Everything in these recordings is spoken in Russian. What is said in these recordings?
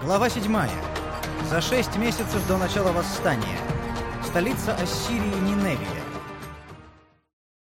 Глава 7. За шесть месяцев до начала восстания. Столица Ассирии Ниневия.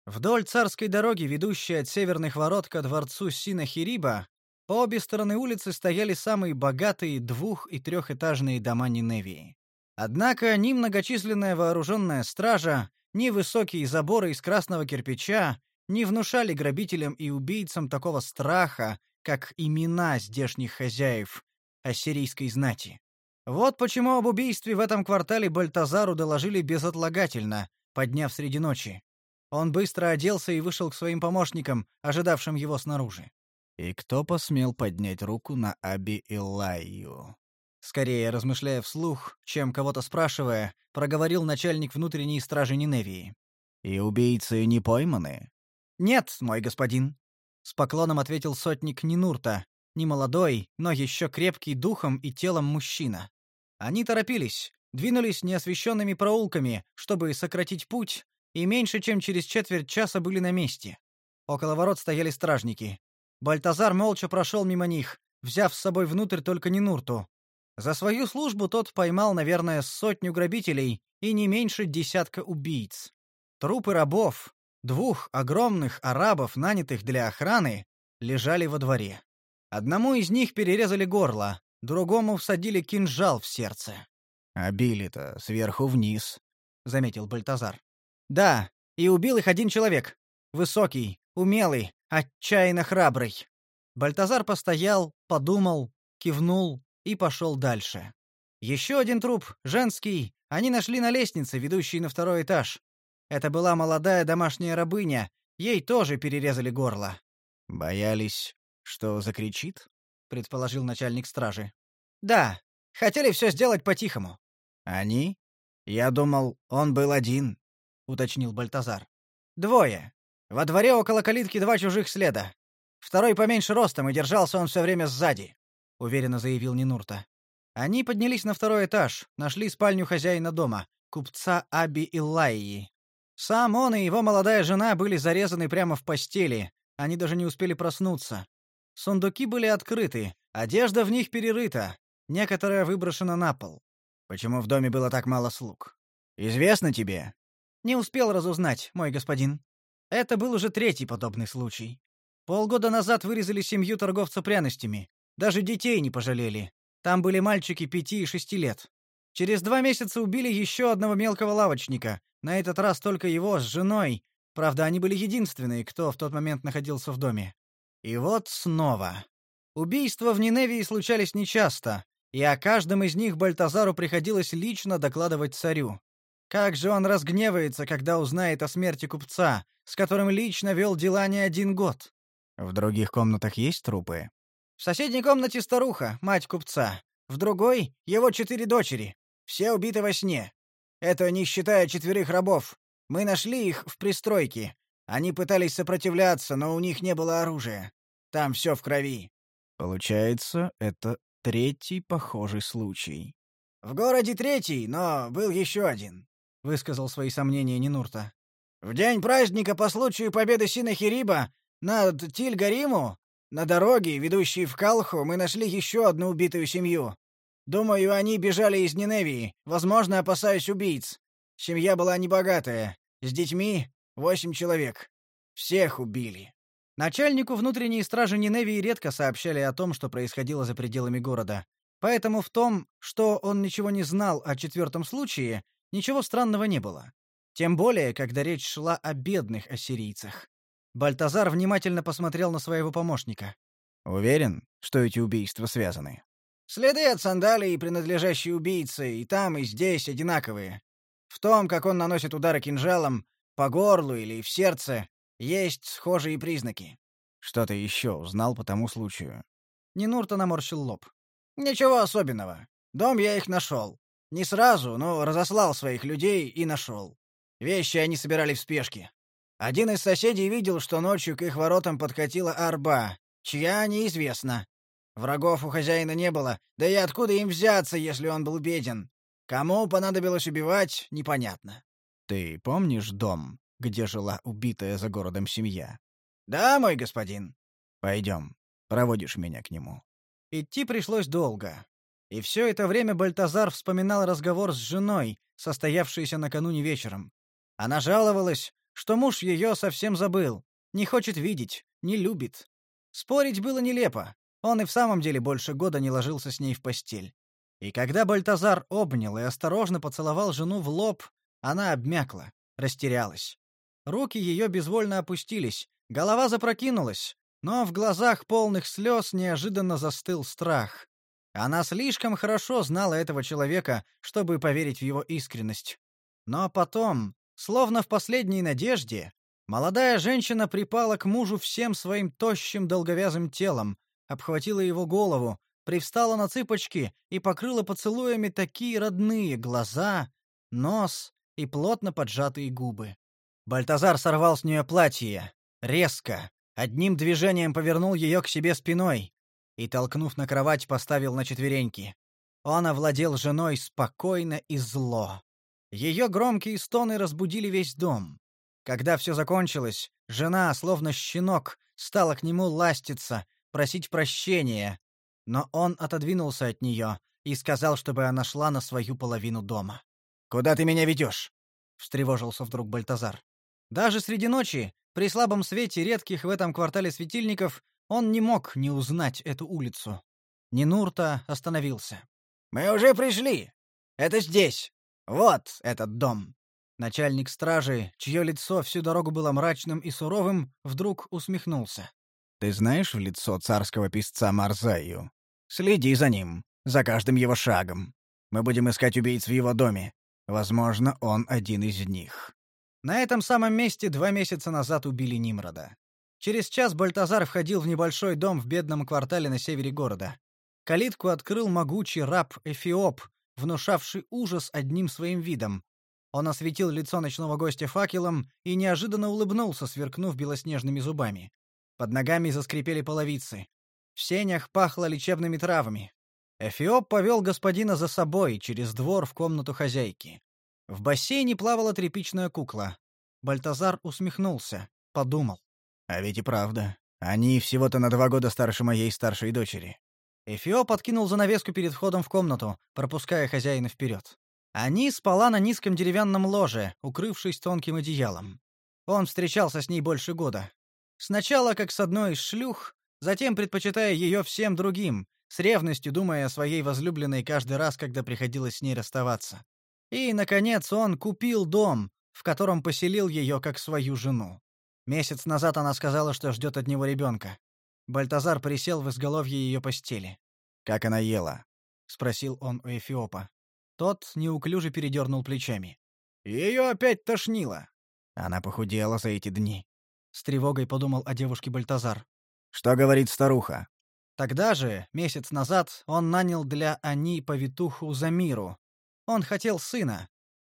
Вдоль царской дороги, ведущей от северных ворот ко дворцу Синахириба, по обе стороны улицы стояли самые богатые двух- и трехэтажные дома Ниневии. Однако ни многочисленная вооруженная стража, ни высокие заборы из красного кирпича не внушали грабителям и убийцам такого страха, как имена здешних хозяев ассирийской знати. Вот почему об убийстве в этом квартале Бальтазару доложили безотлагательно, подняв среди ночи. Он быстро оделся и вышел к своим помощникам, ожидавшим его снаружи. И кто посмел поднять руку на Аби Илайю? Скорее размышляя вслух, чем кого-то спрашивая, проговорил начальник внутренней стражи Ниневии. И убийцы не пойманы? Нет, мой господин, с поклоном ответил сотник Нинурта, немолодой, но еще крепкий духом и телом мужчина. Они торопились, двинулись неосвещенными проулками, чтобы сократить путь, и меньше чем через четверть часа были на месте. Около ворот стояли стражники. Бальтазар молча прошел мимо них, взяв с собой внутрь только Нинурту. За свою службу тот поймал, наверное, сотню грабителей и не меньше десятка убийц. Трупы рабов, двух огромных арабов, нанятых для охраны, лежали во дворе. Одному из них перерезали горло, другому всадили кинжал в сердце. А били-то сверху вниз, заметил Бальтазар. Да, и убил их один человек. Высокий, умелый, отчаянно храбрый. Бальтазар постоял, подумал, кивнул и пошел дальше. Еще один труп, женский, они нашли на лестнице, ведущей на второй этаж. Это была молодая домашняя рабыня, ей тоже перерезали горло. Боялись, что закричит? предположил начальник стражи. Да, хотели все сделать по-тихому. Они? Я думал, он был один, уточнил Бальтазар. Двое. Во дворе около калитки два чужих следа. Второй поменьше ростом, и держался он все время сзади, уверенно заявил Нинурта. Они поднялись на второй этаж, нашли спальню хозяина дома, купца Аби Иллайи. Сам он и его молодая жена были зарезаны прямо в постели. Они даже не успели проснуться. Сундуки были открыты, одежда в них перерыта, некоторая выброшена на пол. Почему в доме было так мало слуг? Известно тебе? Не успел разузнать, мой господин. Это был уже третий подобный случай. Полгода назад вырезали семью торговца пряностями. Даже детей не пожалели. Там были мальчики пяти и шести лет. Через два месяца убили еще одного мелкого лавочника, на этот раз только его с женой. Правда, они были единственные, кто в тот момент находился в доме. И вот снова. Убийства в Ниневии случались нечасто, и о каждом из них Бальтазару приходилось лично докладывать царю. Как же он разгневается, когда узнает о смерти купца, с которым лично вел дела не один год. В других комнатах есть трупы? В соседней комнате старуха, мать купца. В другой — его четыре дочери. Все убиты во сне. Это не считая четверых рабов. Мы нашли их в пристройке. Они пытались сопротивляться, но у них не было оружия. Там все в крови. Получается, это третий похожий случай. В городе третий, но был еще один, высказал свои сомнения Нинурта. В день праздника по случаю победы Синахириба над Тильгариму на дороге, ведущей в Калху, мы нашли еще одну убитую семью. Думаю, они бежали из Ниневии, возможно, опасаясь убийц. Семья была небогатая, с детьми восемь человек. Всех убили. Начальнику внутренней стражи Ниневии редко сообщали о том, что происходило за пределами города. Поэтому в том, что он ничего не знал о четвертом случае, ничего странного не было. Тем более, когда речь шла о бедных ассирийцах. Бальтазар внимательно посмотрел на своего помощника. Уверен, что эти убийства связаны. Следы от сандалий, принадлежащие убийце, и там, и здесь одинаковые. В том, как он наносит удары кинжалом, по горлу или в сердце, есть схожие признаки. Что ты еще узнал по тому случаю? Нинурта наморщил лоб. Ничего особенного. Дом я их нашел. Не сразу, но разослал своих людей и нашел. Вещи они собирали в спешке. Один из соседей видел, что ночью к их воротам подкатила арба, чья неизвестно. Врагов у хозяина не было, да и откуда им взяться, если он был беден? Кому понадобилось убивать, непонятно. Ты помнишь дом, где жила убитая за городом семья? Да, мой господин. Пойдем, проводишь меня к нему. Идти пришлось долго. И все это время Бальтазар вспоминал разговор с женой, состоявшийся накануне вечером. Она жаловалась, что муж ее совсем забыл, не хочет видеть, не любит. Спорить было нелепо. Он и в самом деле больше года не ложился с ней в постель. И когда Бальтазар обнял и осторожно поцеловал жену в лоб, она обмякла, растерялась. Руки ее безвольно опустились, голова запрокинулась, но в глазах полных слез неожиданно застыл страх. Она слишком хорошо знала этого человека, чтобы поверить в его искренность. Но потом, словно в последней надежде, молодая женщина припала к мужу всем своим тощим долговязым телом, обхватила его голову, привстала на цыпочки и покрыла поцелуями такие родные глаза, нос и плотно поджатые губы. Бальтазар сорвал с нее платье, резко, одним движением повернул ее к себе спиной, и, толкнув на кровать, поставил на четвереньки. Он овладел женой спокойно и зло. Ее громкие стоны разбудили весь дом. Когда все закончилось, жена, словно щенок, стала к нему ластиться, просить прощения, но он отодвинулся от нее и сказал, чтобы она шла на свою половину дома. «Куда ты меня ведешь?» — встревожился вдруг Бальтазар. Даже среди ночи, при слабом свете редких в этом квартале светильников, он не мог не узнать эту улицу. Нинурта остановился. «Мы уже пришли. Это здесь. Вот этот дом». Начальник стражи, чье лицо всю дорогу было мрачным и суровым, вдруг усмехнулся. «Ты знаешь в лицо царского писца Марзаю? Следи за ним, за каждым его шагом. Мы будем искать убийц в его доме. Возможно, он один из них». На этом самом месте два месяца назад убили Нимрода. Через час Бальтазар входил в небольшой дом в бедном квартале на севере города. Калитку открыл могучий раб Эфиоп, внушавший ужас одним своим видом. Он осветил лицо ночного гостя факелом и неожиданно улыбнулся, сверкнув белоснежными зубами. Под ногами заскрипели половицы. В сенях пахло лечебными травами. Эфиоп повел господина за собой через двор в комнату хозяйки. В бассейне плавала тряпичная кукла. Бальтазар усмехнулся, подумал. А ведь и правда. Они всего-то на два года старше моей старшей дочери. Эфиоп подкинул занавеску перед входом в комнату, пропуская хозяина вперед. Они спала на низком деревянном ложе, укрывшись тонким одеялом. Он встречался с ней больше года. Сначала как с одной из шлюх, затем предпочитая ее всем другим, с ревностью думая о своей возлюбленной каждый раз, когда приходилось с ней расставаться. И, наконец, он купил дом, в котором поселил ее как свою жену. Месяц назад она сказала, что ждет от него ребенка. Бальтазар присел в изголовье ее постели. «Как она ела?» — спросил он у Эфиопа. Тот неуклюже передернул плечами. «Ее опять тошнило». Она похудела за эти дни. С тревогой подумал о девушке Бальтазар. «Что говорит старуха?» Тогда же, месяц назад, он нанял для Ани повитуху Замиру. Он хотел сына.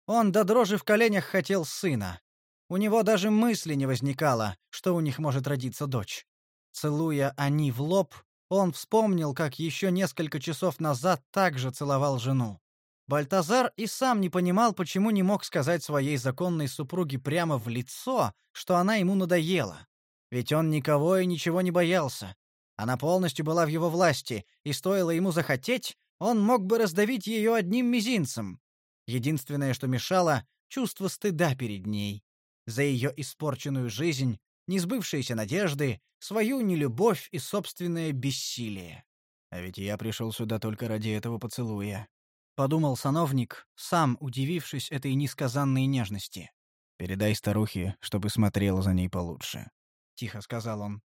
Он до дрожи в коленях хотел сына. У него даже мысли не возникало, что у них может родиться дочь. Целуя они в лоб, он вспомнил, как еще несколько часов назад также целовал жену. Бальтазар и сам не понимал, почему не мог сказать своей законной супруге прямо в лицо, что она ему надоела. Ведь он никого и ничего не боялся. Она полностью была в его власти, и стоило ему захотеть, он мог бы раздавить ее одним мизинцем. Единственное, что мешало — чувство стыда перед ней за ее испорченную жизнь, несбывшиеся надежды, свою нелюбовь и собственное бессилие. А ведь я пришел сюда только ради этого поцелуя, подумал сановник, сам удивившись этой несказанной нежности. Передай старухе, чтобы смотрела за ней получше, тихо сказал он.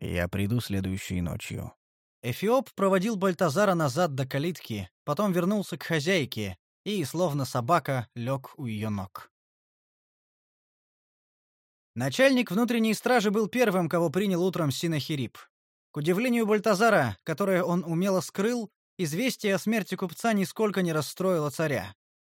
Я приду следующей ночью. Эфиоп проводил Бальтазара назад до калитки, потом вернулся к хозяйке и, словно собака, лег у ее ног. Начальник внутренней стражи был первым, кого принял утром Синахирип. К удивлению Бальтазара, которое он умело скрыл, известие о смерти купца нисколько не расстроило царя.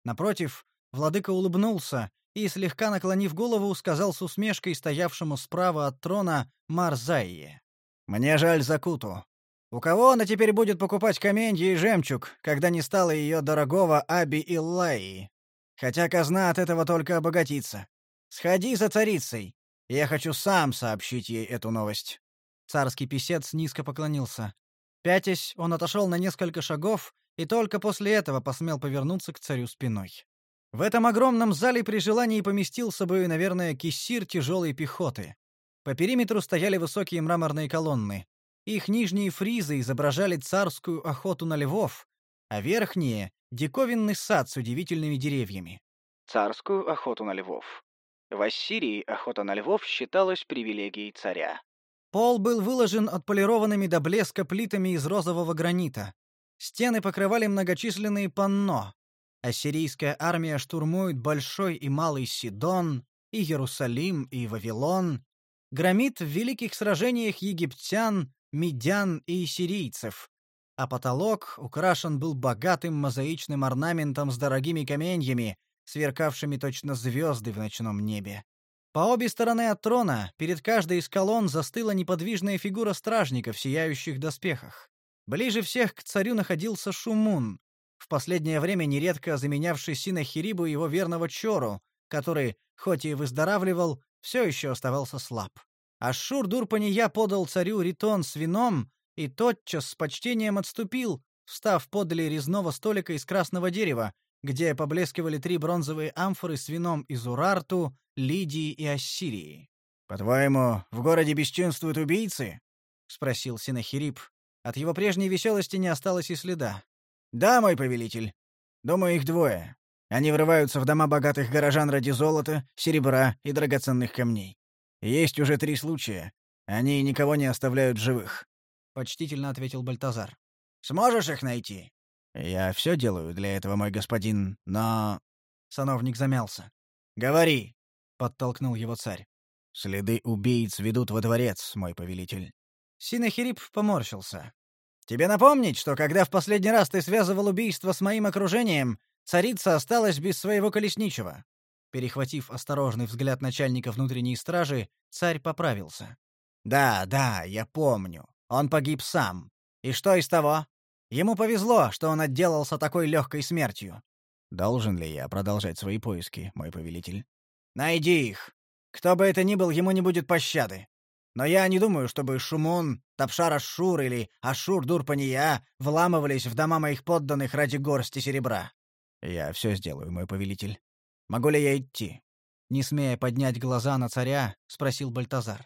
Напротив, владыка улыбнулся и, слегка наклонив голову, сказал с усмешкой стоявшему справа от трона Марзайе. «Мне жаль Закуту. У кого она теперь будет покупать каменья и жемчуг, когда не стало ее дорогого Аби Иллаи? Хотя казна от этого только обогатится. Сходи за царицей. Я хочу сам сообщить ей эту новость. Царский писец низко поклонился. Пятясь, он отошел на несколько шагов и только после этого посмел повернуться к царю спиной. В этом огромном зале при желании поместился бы, наверное, киссир тяжелой пехоты. По периметру стояли высокие мраморные колонны. Их нижние фризы изображали царскую охоту на львов, а верхние — диковинный сад с удивительными деревьями. Царскую охоту на львов. В Ассирии охота на львов считалась привилегией царя. Пол был выложен отполированными до блеска плитами из розового гранита. Стены покрывали многочисленные панно. Ассирийская армия штурмует Большой и Малый Сидон, и Иерусалим, и Вавилон, громит в великих сражениях египтян, медян и сирийцев, а потолок украшен был богатым мозаичным орнаментом с дорогими каменьями, сверкавшими точно звезды в ночном небе. По обе стороны от трона, перед каждой из колонн застыла неподвижная фигура стражников в сияющих доспехах. Ближе всех к царю находился Шумун, в последнее время нередко заменявший Синахирибу его верного Чору, который, хоть и выздоравливал, все еще оставался слаб. Ашшур-Дурпания подал царю ритон с вином и тотчас с почтением отступил, встав подле резного столика из красного дерева, где поблескивали три бронзовые амфоры с вином из Урарту, Лидии и Ассирии. «По-твоему, в городе бесчинствуют убийцы?» — спросил Синахирип. От его прежней веселости не осталось и следа. «Да, мой повелитель. Думаю, их двое. Они врываются в дома богатых горожан ради золота, серебра и драгоценных камней. Есть уже три случая. Они никого не оставляют живых», — почтительно ответил Бальтазар. «Сможешь их найти?» «Я все делаю для этого, мой господин, но...» Сановник замялся. «Говори!» — подтолкнул его царь. «Следы убийц ведут во дворец, мой повелитель». Синахирип поморщился. Тебе напомнить, что когда в последний раз ты связывал убийство с моим окружением, царица осталась без своего колесничего. Перехватив осторожный взгляд начальника внутренней стражи, царь поправился. Да, да, я помню. Он погиб сам. И что из того? Ему повезло, что он отделался такой легкой смертью. Должен ли я продолжать свои поиски, мой повелитель? Найди их. Кто бы это ни был, ему не будет пощады. Но я не думаю, чтобы Шумун, Тапшар-Ашшур или Ашур-Дурпания вламывались в дома моих подданных ради горсти серебра. Я все сделаю, мой повелитель. Могу ли я идти? Не смея поднять глаза на царя, спросил Бальтазар.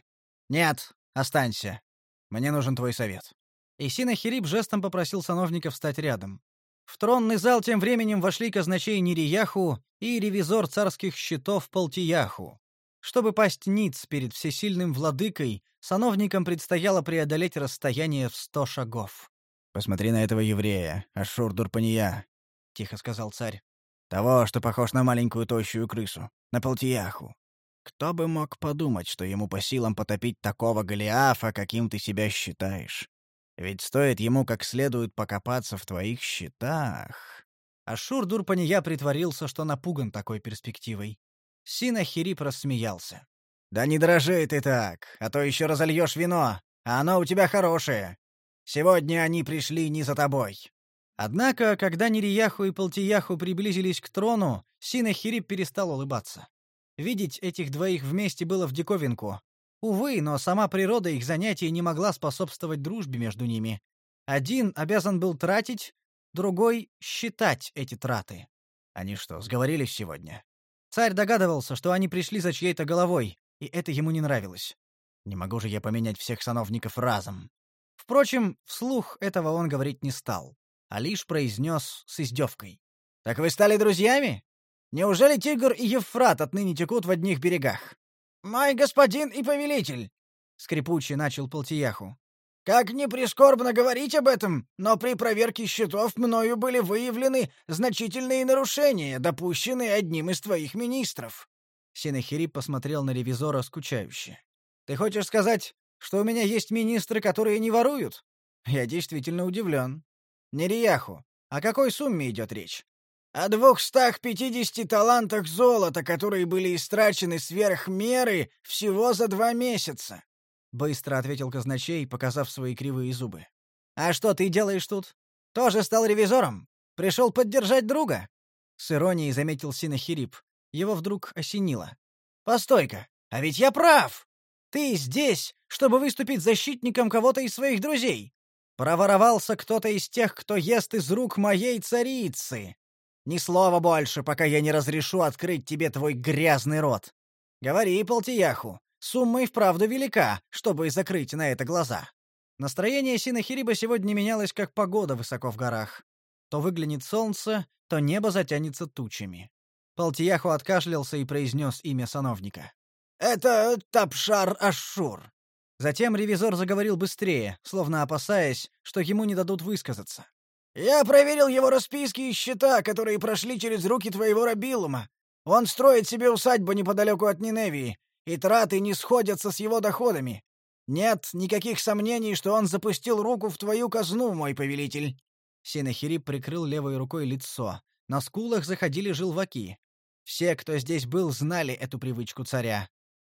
Нет, останься. Мне нужен твой совет. И Синахирип жестом попросил сановника встать рядом. В тронный зал тем временем вошли казначей Нирияху и ревизор царских счетов Полтияху. Чтобы пасть ниц перед всесильным владыкой, сановникам предстояло преодолеть расстояние в сто шагов. «Посмотри на этого еврея, Ашур-Дурпания», — тихо сказал царь. «Того, что похож на маленькую тощую крысу, на Полтияху. Кто бы мог подумать, что ему по силам потопить такого Голиафа, каким ты себя считаешь? Ведь стоит ему как следует покопаться в твоих счетах...» Ашур-Дурпания притворился, что напуган такой перспективой. Синахирип рассмеялся. «Да не дрожи ты так, а то еще разольешь вино, а оно у тебя хорошее. Сегодня они пришли не за тобой». Однако, когда Нерияху и Полтияху приблизились к трону, Синахирип перестал улыбаться. Видеть этих двоих вместе было в диковинку. Увы, но сама природа их занятий не могла способствовать дружбе между ними. Один обязан был тратить, другой — считать эти траты. Они что, сговорились сегодня? Царь догадывался, что они пришли за чьей-то головой, и это ему не нравилось. Не могу же я поменять всех сановников разом. Впрочем, вслух этого он говорить не стал, а лишь произнес с издевкой. «Так вы стали друзьями? Неужели Тигр и Евфрат отныне текут в одних берегах?» «Мой господин и повелитель!» — скрипуче начал Полтияху. Как ни прискорбно говорить об этом, но при проверке счетов мною были выявлены значительные нарушения, допущенные одним из твоих министров. Синахирип посмотрел на ревизора скучающе. Ты хочешь сказать, что у меня есть министры, которые не воруют? Я действительно удивлен. Нерияху, о какой сумме идет речь? О двухстах пятидесяти талантах золота, которые были истрачены сверх меры всего за два месяца. — быстро ответил казначей, показав свои кривые зубы. «А что ты делаешь тут? Тоже стал ревизором? Пришел поддержать друга?» С иронией заметил Синахирип. Его вдруг осенило. «Постой-ка, а ведь я прав! Ты здесь, чтобы выступить защитником кого-то из своих друзей. Проворовался кто-то из тех, кто ест из рук моей царицы. Ни слова больше, пока я не разрешу открыть тебе твой грязный рот. Говори, Полтияху, сумма и вправду велика, чтобы закрыть на это глаза. Настроение Синахириба сегодня менялось, как погода высоко в горах. То выглянет солнце, то небо затянется тучами. Полтияху откашлялся и произнес имя сановника. «Это Тапшар Ашур». Затем ревизор заговорил быстрее, словно опасаясь, что ему не дадут высказаться. «Я проверил его расписки и счета, которые прошли через руки твоего Рабилума. Он строит себе усадьбу неподалеку от Ниневии, и траты не сходятся с его доходами. Нет никаких сомнений, что он запустил руку в твою казну, мой повелитель». Синахирип прикрыл левой рукой лицо. На скулах заходили желваки. Все, кто здесь был, знали эту привычку царя.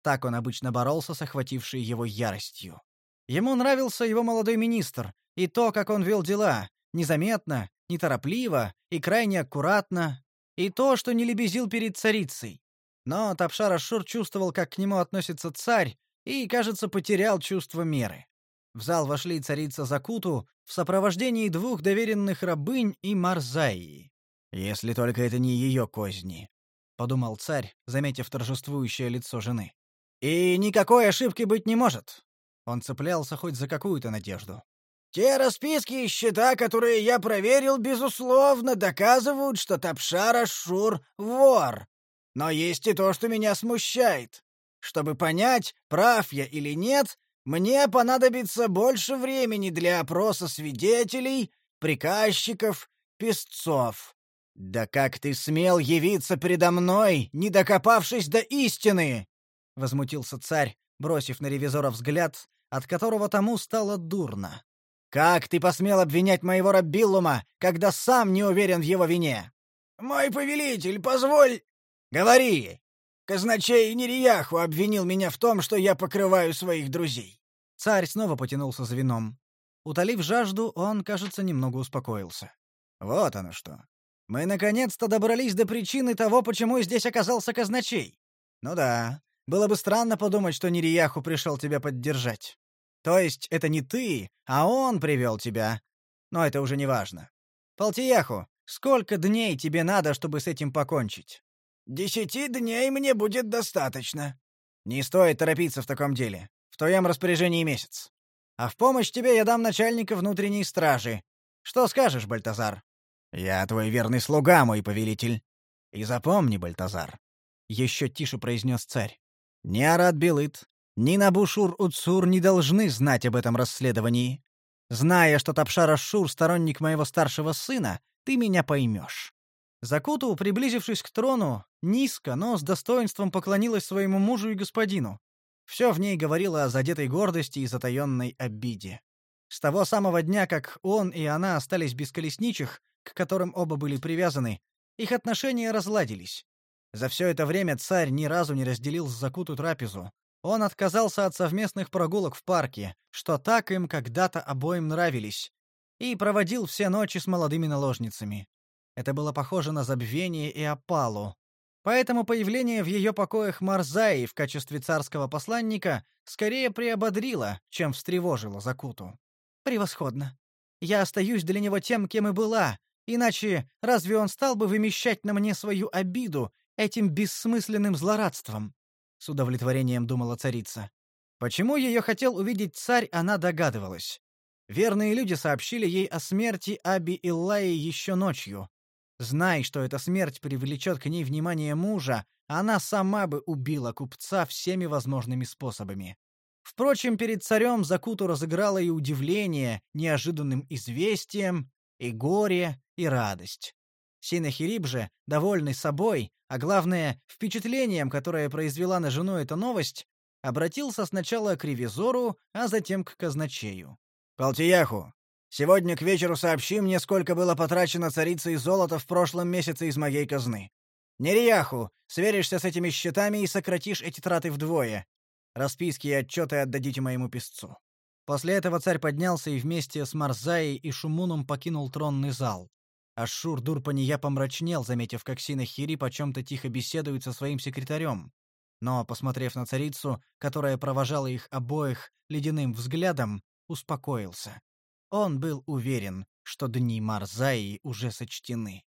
Так он обычно боролся с охватившей его яростью. Ему нравился его молодой министр и то, как он вел дела, незаметно, неторопливо и крайне аккуратно, и то, что не лебезил перед царицей. Но Тапшар Ашур чувствовал, как к нему относится царь, и, кажется, потерял чувство меры. В зал вошли царица Закуту в сопровождении двух доверенных рабынь и Марзаи. «Если только это не ее козни», — подумал царь, заметив торжествующее лицо жены. «И никакой ошибки быть не может». Он цеплялся хоть за какую-то надежду. «Те расписки и счета, которые я проверил, безусловно, доказывают, что Тапшар Ашур — вор. Но есть и то, что меня смущает. Чтобы понять, прав я или нет, мне понадобится больше времени для опроса свидетелей, приказчиков, песцов. Да как ты смел явиться передо мной, не докопавшись до истины? возмутился царь, бросив на ревизора взгляд, от которого тому стало дурно. Как ты посмел обвинять моего Раббиллума, когда сам не уверен в его вине? Мой повелитель, позволь, говори. Казначей Нерияху обвинил меня в том, что я покрываю своих друзей. Царь снова потянулся за вином. Утолив жажду, он, кажется, немного успокоился. Вот оно что. Мы наконец-то добрались до причины того, почему здесь оказался казначей. Ну да, было бы странно подумать, что Нерияху пришел тебя поддержать. То есть это не ты, а он привел тебя. Но это уже не важно. Полтияху, сколько дней тебе надо, чтобы с этим покончить? Десяти дней мне будет достаточно. Не стоит торопиться в таком деле. В твоем распоряжении месяц. А в помощь тебе я дам начальника внутренней стражи. Что скажешь, Бальтазар? Я твой верный слуга, мой повелитель. И запомни, Бальтазар, еще тише произнес царь. Ни Арат Белыт, ни Набушур-Уцур не должны знать об этом расследовании. Зная, что Тапшар Ашур — сторонник моего старшего сына, ты меня поймешь». Закуту, приблизившись к трону, низко, но с достоинством поклонилась своему мужу и господину. Все в ней говорило о задетой гордости и затаенной обиде. С того самого дня, как он и она остались без колесничих, к которым оба были привязаны, их отношения разладились. За все это время царь ни разу не разделил с Закуту трапезу. Он отказался от совместных прогулок в парке, что так им когда-то обоим нравились, и проводил все ночи с молодыми наложницами. Это было похоже на забвение и опалу. Поэтому появление в ее покоях Марзаи в качестве царского посланника скорее приободрило, чем встревожило Закуту. «Превосходно. Я остаюсь для него тем, кем и была, иначе разве он стал бы вымещать на мне свою обиду этим бессмысленным злорадством, с удовлетворением думала царица. Почему ее хотел увидеть царь, она догадывалась. Верные люди сообщили ей о смерти Аби Иллаи еще ночью. Знай, что эта смерть привлечет к ней внимание мужа, она сама бы убила купца всеми возможными способами. Впрочем, перед царем Закуту разыграло и удивление неожиданным известием, и горе, и радость. Синахириб же, довольный собой, а главное, впечатлением, которое произвела на жену эта новость, обратился сначала к ревизору, а затем к казначею. «Палтияху, сегодня к вечеру сообщи мне, сколько было потрачено царицей золота в прошлом месяце из моей казны. Нерияху, сверишься с этими счетами и сократишь эти траты вдвое. Расписки и отчеты отдадите моему писцу». После этого царь поднялся и вместе с Марзаей и Шумуном покинул тронный зал. Ашур Дурпания помрачнел, заметив, как Синахирип о чем-то тихо беседует со своим секретарем. Но, посмотрев на царицу, которая провожала их обоих ледяным взглядом, успокоился. Он был уверен, что дни Марзаи уже сочтены.